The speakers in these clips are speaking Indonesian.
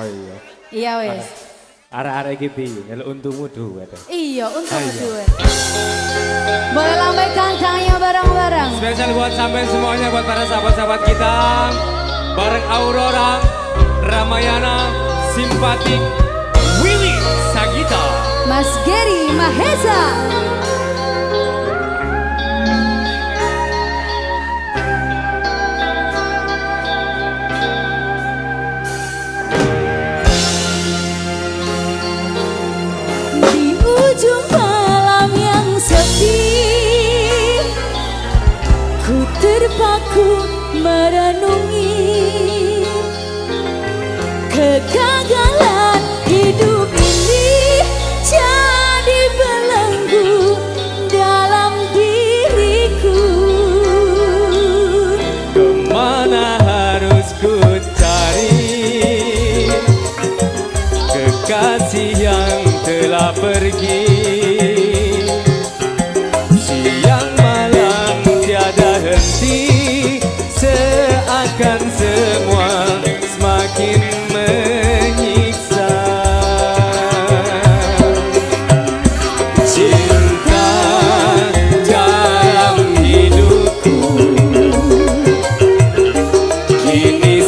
Oh iya. Iya wes. Arek-arek iki piye? Ngeluk untumu. Iya, untumu oh, iya. duet. Boleh lambai kancangnya bareng-bareng. Spesial buat sampai semuanya buat para sahabat-sahabat kita. Bareng Aurora, Ramayana, Simpatik, Willy Sagita. Mas Gary Mahesa. Ku terpaku merenungi Kegagalan hidup ini Jadi belenggu dalam diriku. Ke mana harus ku cari? Kekasih yang telah pergi.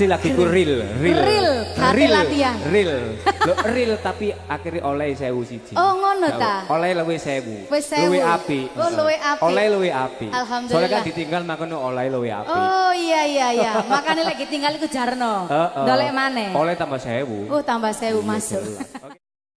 asli lagi ku real, real. Real, kate latihan. Real. Lo real tapi akhirnya oleh sewu siji. Oh, ngono ta? Oleh luwe sewu. Wis sewu. Luwe api. Oh, luwe api. Oleh luwe api. Alhamdulillah. Soalnya kan ditinggal makono oleh luwe api. Oh iya iya iya, makanya lagi tinggal iku jarno. Heeh. Dolek maneh. Oleh tambah sewu. Oh tambah sewu masuk. jelas.